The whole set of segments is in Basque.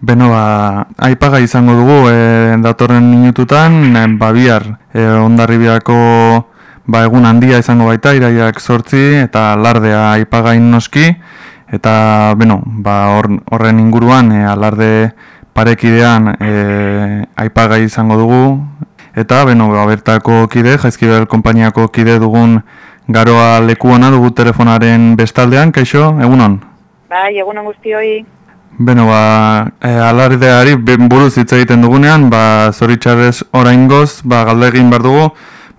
Beno, ba, aipaga izango dugu e, datorren minututan, e, ba, bihar e, ondarribiako ba, egun handia izango baita, iraiak sortzi, eta lardea aipagain noski, eta, beno, ba, horren inguruan, e, alarde parekidean e, aipaga izango dugu, eta, beno, ba, bertako kide, jaizkibel konpainiako kide dugun garoa leku hona dugu telefonaren bestaldean, kaixo, egunon? Bai, egunon guztioi. Beno, ba, e, alardeari buruz hitz egiten dugunean, ba, zoritxarrez orain goz, ba, galde egin behar dugu,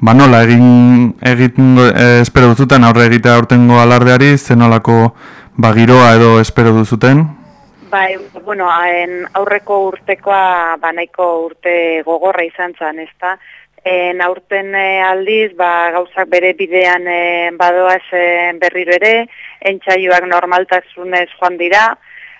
ba, nola egin egiten e, espero duzuten aurre egitea aurtengo alardeari, zenolako ba, giroa edo espero duzuten? Bai, bueno, haen aurreko urtekoa, ba, nahiko urte gogorra izan zen, ez da? En aurten e, aldiz, ba, gauzak bere bidean e, badoaz e, berriro ere, entxaioak normaltasunez joan dira,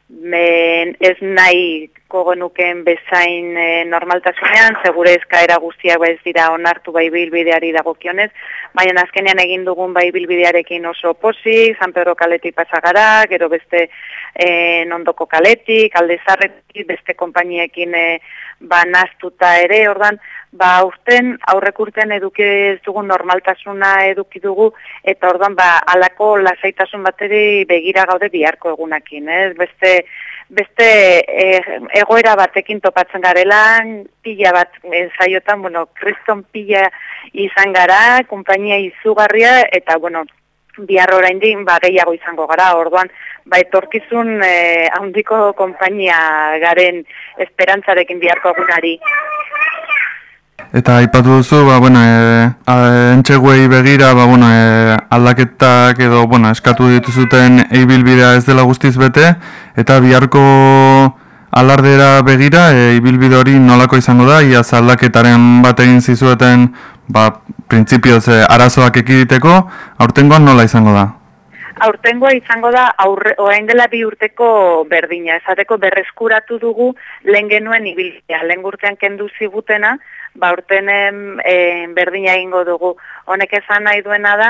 men ez nahi kogenuken bezain e, normaltasunean, segure eskaera guztiak ez dira onartu bai bilbideari dagokionez, baina azkenean egin dugun bai bilbidearekin oso posi, San Pedro kaletik pasagara, gero beste e, nondoko kaletik, alde zarretik, beste kompainiekin e, ba, naztuta ere, ordan, ba urten aurrekurten eduki ez dugu normaltasuna eduki dugu eta ordan ba alako lasaitasun bateri begira gaude biharko egunakin, ez? Beste beste e, egoera batekin topatzen garela, pila bat ensaiotan, bueno, kriston pila izan gara, konpainia izugarria eta bueno, bihar oraindik ba gehiago izango gara. Orduan ba etorkizun eh handiko konpainia garen esperantzarekin biharko egunari. Eta aipatu duzu, ba, bueno, e, entxeguei begira, ba, bueno, e, aldaketak edo, bueno, eskatu dituzuten eibilbidea ez dela guztiz bete, eta biharko alardera begira, e, ibilbide hori nolako izango da, iaz aldaketaren bat egin zizueten, ba, printzipioz, e, arazoak ekiditeko, aurtengoan nola izango da? Aurtengoa izango da, aurre, orain dela bi urteko berdina, esateko berreskuratu dugu lehen genuen ibilbidea, lehen gurtean kendu zigutena, ba urtenen e, berdina egingo dugu. Honek esan nahi duena da,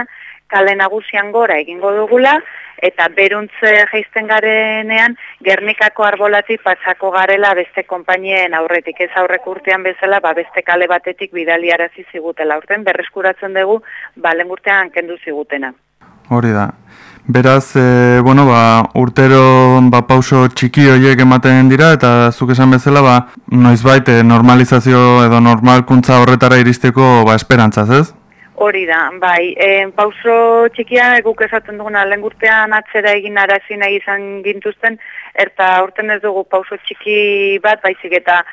kale nagusian gora egingo dugula, eta beruntze geizten garenean, Gernikako arbolati pasako garela beste konpainien aurretik, ez aurrek urtean bezala, ba beste kale batetik bidali arazi zigutela. Urten berreskuratzen dugu, ba urtean kendu zigutena. Hori da. Beraz, e, bueno, ba, urtero ba, pauso txiki horiek ematen dira, eta zuk esan bezala, ba, noiz baite normalizazio edo normalkuntza horretara iristeko ba, esperantzaz, ez? Hori da, bai, e, pauso txikia guk esaten duguna lehen atzera egin arazi nahi izan gintuzten, eta urten ez dugu pauso txiki bat, baizik eta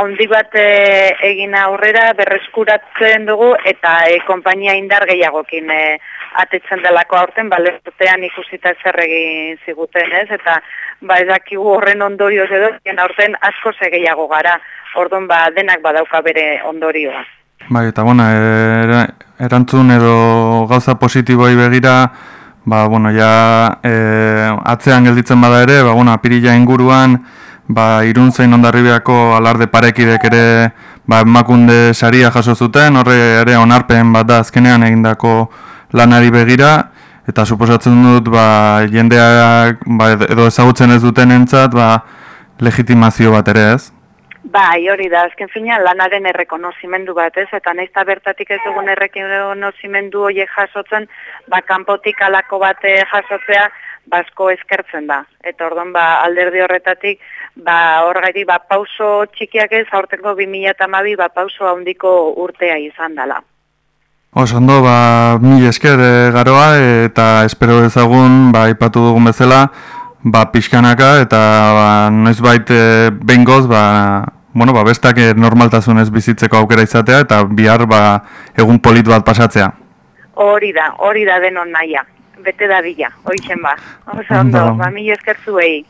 haundi bat e, egin aurrera berreskuratzen dugu, eta e, kompainia indar gehiagokin e, atetzen delako aurten, ba, ikusita zer egin ziguten, ez? Eta, ba, edakigu horren ondorio edo, aurten asko segeiago gara, orduan, ba, denak badauka bere ondorioa. Bai, eta, bueno, erantzun edo gauza positiboi begira, ba, bueno, ja, e, atzean gelditzen bada ere, ba, bueno, apirila inguruan, ba, iruntzein ondarribeako alarde parekidek ere, ba, emakunde saria jaso zuten, horre ere onarpen bat da azkenean egindako lanari begira, eta suposatzen dut ba, jendeak ba, edo ezagutzen ez duten entzat ba, legitimazio bat ere ez? Bai, hori da, azken fina lanaren errekonozimendu bat ez, eta nahiz bertatik ez dugun errekonozimendu hori jasotzen, ba, kanpotik alako bat jasotzea, basko eskertzen da. Eta orduan ba, alderdi horretatik, ba, horregatik ba, pauso txikiak ez, aurtengo 2008 ba, pauso handiko urtea izan dela. Osondo, ba, mil esker e, garoa eta espero ezagun, ba, ipatu dugun bezala, ba, pixkanaka eta ba, noiz bait e, bengoz, ba, bueno, ba, bestak e, normaltasunez bizitzeko aukera izatea eta bihar ba, egun polit bat pasatzea. Hori da, hori da denon naia, bete da bila, hori ba. Osondo, ba, mil esker zuei.